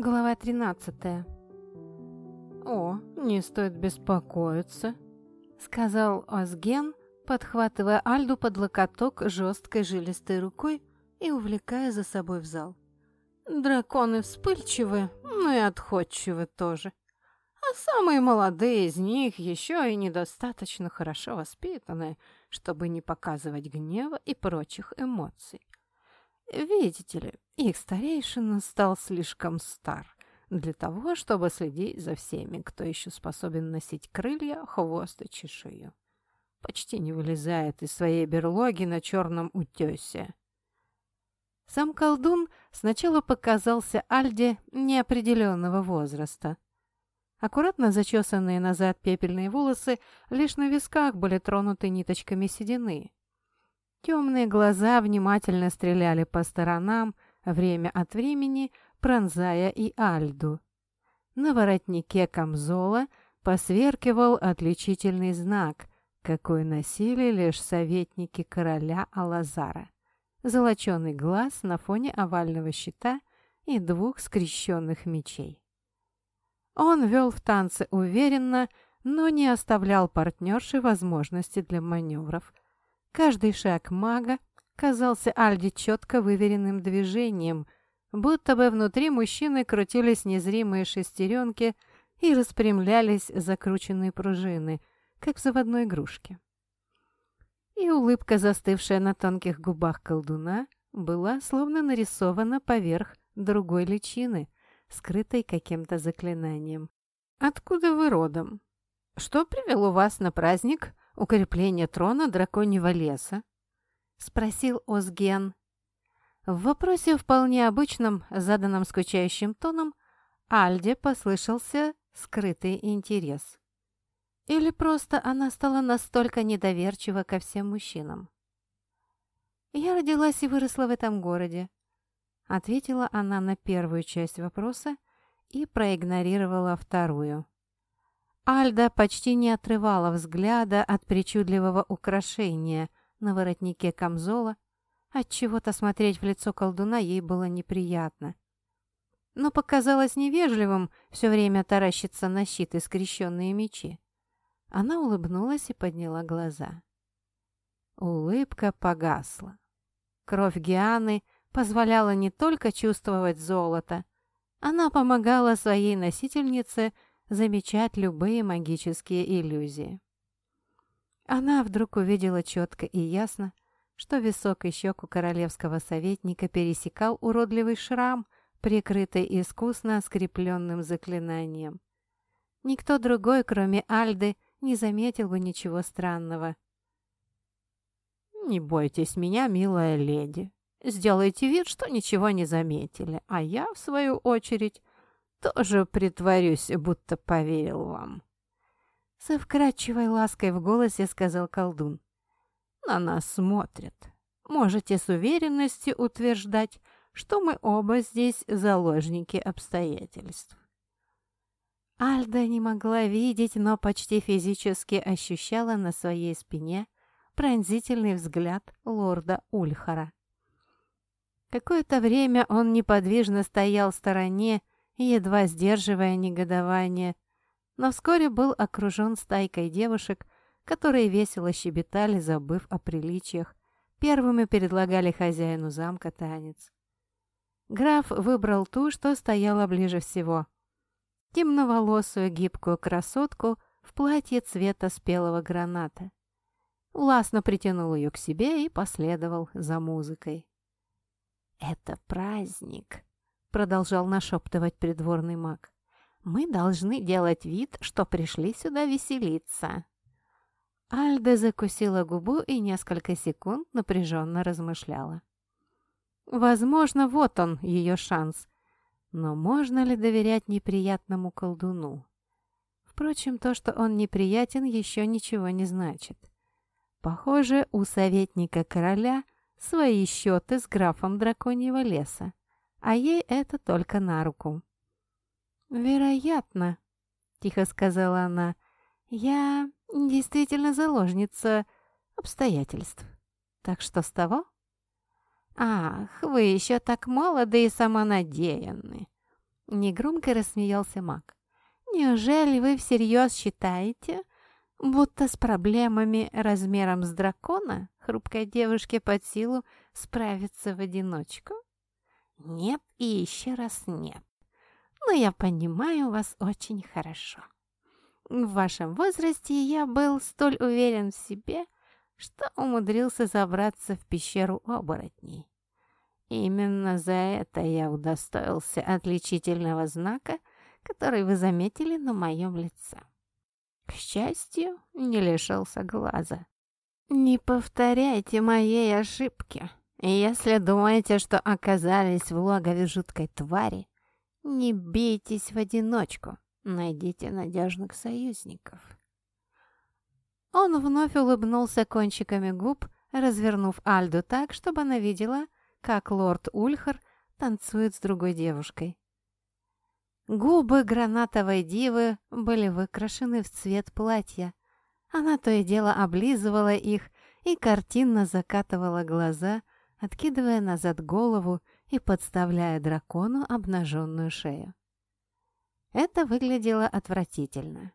Глава 13 «О, не стоит беспокоиться», — сказал Озген, подхватывая Альду под локоток жесткой жилистой рукой и увлекая за собой в зал. «Драконы вспыльчивы, но и отходчивы тоже. А самые молодые из них еще и недостаточно хорошо воспитаны, чтобы не показывать гнева и прочих эмоций. Видите ли, их старейшина стал слишком стар для того, чтобы следить за всеми, кто еще способен носить крылья, хвост и чешую. Почти не вылезает из своей берлоги на черном утесе. Сам колдун сначала показался Альде неопределенного возраста. Аккуратно зачесанные назад пепельные волосы лишь на висках были тронуты ниточками седины. Темные глаза внимательно стреляли по сторонам, время от времени пронзая и Альду. На воротнике камзола посверкивал отличительный знак, какой носили лишь советники короля Алазара. Золоченый глаз на фоне овального щита и двух скрещенных мечей. Он вел в танце уверенно, но не оставлял партнерши возможности для маневров – Каждый шаг мага казался Альде четко выверенным движением, будто бы внутри мужчины крутились незримые шестеренки и распрямлялись закрученные пружины, как в заводной игрушке. И улыбка, застывшая на тонких губах колдуна, была словно нарисована поверх другой личины, скрытой каким-то заклинанием. «Откуда вы родом? Что привело вас на праздник укрепление трона драконьего леса?» — спросил Озген. В вопросе вполне обычном, заданном скучающим тоном, Альде послышался скрытый интерес. Или просто она стала настолько недоверчива ко всем мужчинам? «Я родилась и выросла в этом городе», — ответила она на первую часть вопроса и проигнорировала вторую. Альда почти не отрывала взгляда от причудливого украшения на воротнике камзола, отчего-то смотреть в лицо колдуна ей было неприятно. Но показалось невежливым все время таращиться на щит и скрещенные мечи. Она улыбнулась и подняла глаза. Улыбка погасла. Кровь Гианы позволяла не только чувствовать золото, она помогала своей носительнице – замечать любые магические иллюзии. Она вдруг увидела четко и ясно, что висок и щеку королевского советника пересекал уродливый шрам, прикрытый искусно скрепленным заклинанием. Никто другой, кроме Альды, не заметил бы ничего странного. «Не бойтесь меня, милая леди. Сделайте вид, что ничего не заметили, а я, в свою очередь, тоже притворюсь, будто поверил вам». Со вкрадчивой лаской в голосе сказал колдун. «На нас смотрят. Можете с уверенностью утверждать, что мы оба здесь заложники обстоятельств». Альда не могла видеть, но почти физически ощущала на своей спине пронзительный взгляд лорда Ульхара. Какое-то время он неподвижно стоял в стороне, едва сдерживая негодование, но вскоре был окружен стайкой девушек, которые весело щебетали, забыв о приличиях, первыми предлагали хозяину замка танец. Граф выбрал ту, что стояла ближе всего. Темноволосую гибкую красотку в платье цвета спелого граната. Властно притянул ее к себе и последовал за музыкой. «Это праздник!» Продолжал нашептывать придворный маг. «Мы должны делать вид, что пришли сюда веселиться». Альда закусила губу и несколько секунд напряженно размышляла. Возможно, вот он, ее шанс. Но можно ли доверять неприятному колдуну? Впрочем, то, что он неприятен, еще ничего не значит. Похоже, у советника короля свои счеты с графом драконьего леса а ей это только на руку. «Вероятно», — тихо сказала она, — «я действительно заложница обстоятельств. Так что с того?» «Ах, вы еще так молоды и самонадеянны», Негромко рассмеялся маг. «Неужели вы всерьез считаете, будто с проблемами размером с дракона хрупкой девушке под силу справиться в одиночку? Нет и еще раз нет. Но я понимаю вас очень хорошо. В вашем возрасте я был столь уверен в себе, что умудрился забраться в пещеру оборотней. Именно за это я удостоился отличительного знака, который вы заметили на моем лице. К счастью, не лишился глаза. Не повторяйте моей ошибки. Если думаете, что оказались в логове жуткой твари, не бейтесь в одиночку, найдите надежных союзников. Он вновь улыбнулся кончиками губ, развернув Альду так, чтобы она видела, как лорд Ульхар танцует с другой девушкой. Губы гранатовой дивы были выкрашены в цвет платья. Она то и дело облизывала их и картинно закатывала глаза, откидывая назад голову и подставляя дракону обнаженную шею. Это выглядело отвратительно.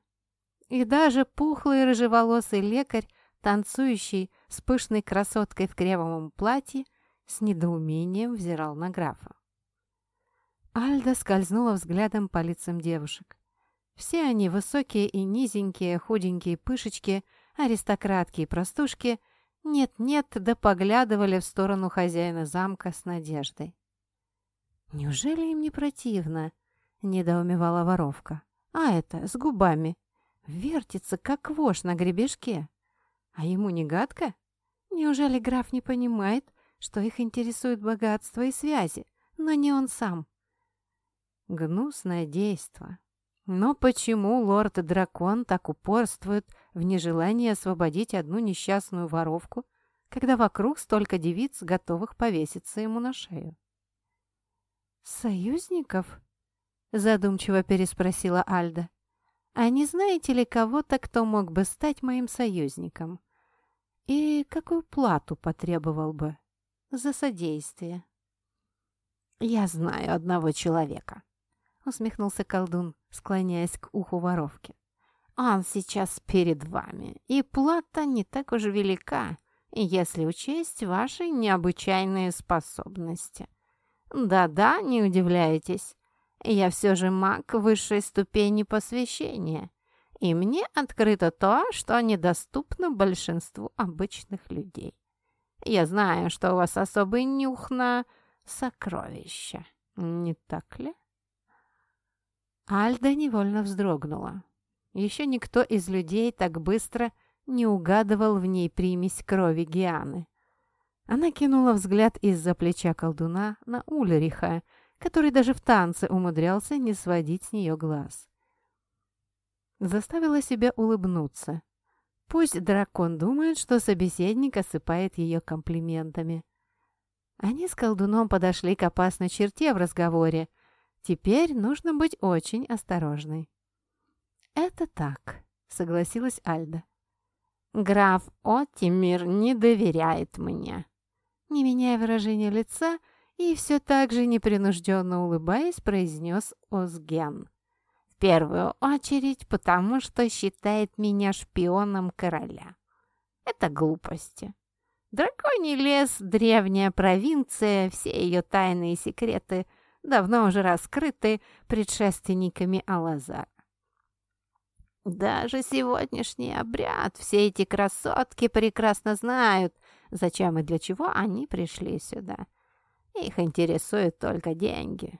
И даже пухлый рыжеволосый лекарь, танцующий с пышной красоткой в кремовом платье, с недоумением взирал на графа. Альда скользнула взглядом по лицам девушек. Все они высокие и низенькие, худенькие пышечки, аристократки и простушки, нет-нет, да поглядывали в сторону хозяина замка с надеждой. «Неужели им не противно?» — недоумевала воровка. «А это, с губами. Вертится, как вошь на гребешке. А ему не гадко? Неужели граф не понимает, что их интересует богатство и связи, но не он сам?» Гнусное действо. Но почему лорд-дракон так упорствует в нежелании освободить одну несчастную воровку, когда вокруг столько девиц, готовых повеситься ему на шею? «Союзников?» — задумчиво переспросила Альда. «А не знаете ли кого-то, кто мог бы стать моим союзником? И какую плату потребовал бы за содействие?» «Я знаю одного человека», — усмехнулся колдун, склоняясь к уху воровки. «Он сейчас перед вами, и плата не так уж велика, если учесть ваши необычайные способности. Да-да, не удивляйтесь, я все же маг высшей ступени посвящения, и мне открыто то, что недоступно большинству обычных людей. Я знаю, что у вас особый нюх на сокровища, не так ли?» Альда невольно вздрогнула. Еще никто из людей так быстро не угадывал в ней примесь крови Гианы. Она кинула взгляд из-за плеча колдуна на Ульриха, который даже в танце умудрялся не сводить с нее глаз. Заставила себя улыбнуться. Пусть дракон думает, что собеседник осыпает ее комплиментами. Они с колдуном подошли к опасной черте в разговоре — Теперь нужно быть очень осторожной. «Это так», — согласилась Альда. «Граф Оттимир не доверяет мне». Не меняя выражения лица и все так же непринужденно улыбаясь, произнес Озген. «В первую очередь, потому что считает меня шпионом короля. Это глупости. Драконий лес — древняя провинция, все ее тайные секреты — давно уже раскрыты предшественниками Алазара. Даже сегодняшний обряд все эти красотки прекрасно знают, зачем и для чего они пришли сюда. Их интересуют только деньги.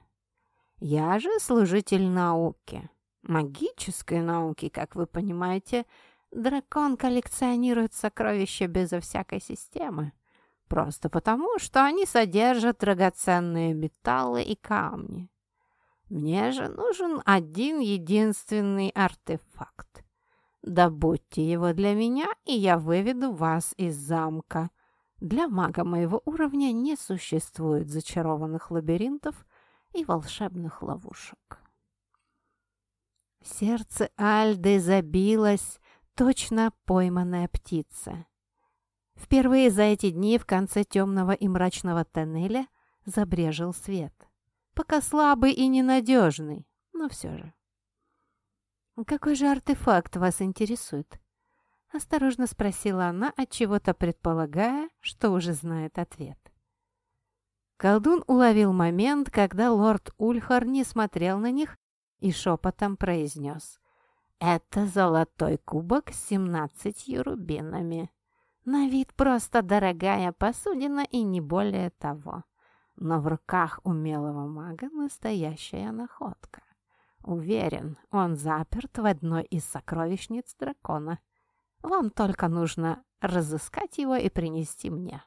Я же служитель науки, магической науки, как вы понимаете. Дракон коллекционирует сокровища безо всякой системы. Просто потому, что они содержат драгоценные металлы и камни. Мне же нужен один единственный артефакт. Добудьте его для меня, и я выведу вас из замка. Для мага моего уровня не существует зачарованных лабиринтов и волшебных ловушек. Сердце Альды забилось, точно пойманная птица. Впервые за эти дни в конце темного и мрачного тоннеля забрежил свет. пока слабый и ненадежный, но все же. «Какой же артефакт вас интересует?» Осторожно спросила она, от чего то предполагая, что уже знает ответ. Колдун уловил момент, когда лорд Ульхар не смотрел на них и шепотом произнес. «Это золотой кубок с семнадцатью рубинами. На вид просто дорогая посудина и не более того. Но в руках умелого мага настоящая находка. Уверен, он заперт в одной из сокровищниц дракона. Вам только нужно разыскать его и принести мне.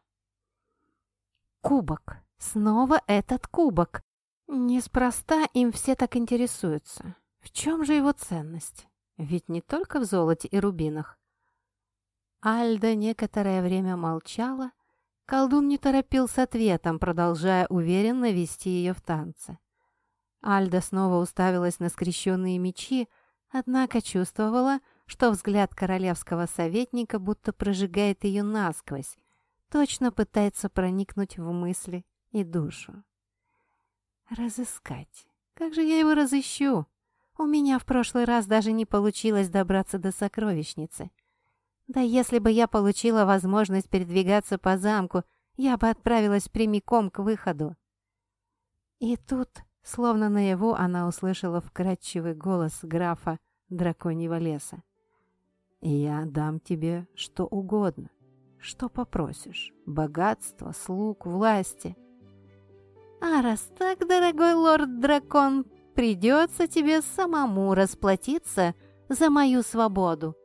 Кубок. Снова этот кубок. Неспроста им все так интересуются. В чем же его ценность? Ведь не только в золоте и рубинах. Альда некоторое время молчала. Колдун не торопил с ответом, продолжая уверенно вести ее в танце. Альда снова уставилась на скрещенные мечи, однако чувствовала, что взгляд королевского советника будто прожигает ее насквозь, точно пытается проникнуть в мысли и душу. «Разыскать? Как же я его разыщу? У меня в прошлый раз даже не получилось добраться до сокровищницы. Да если бы я получила возможность передвигаться по замку, я бы отправилась прямиком к выходу». И тут, словно наяву, она услышала вкрадчивый голос графа драконьего леса я дам тебе что угодно, что попросишь. Богатство, слуг, власти. А раз так, дорогой лорд-дракон, придется тебе самому расплатиться за мою свободу.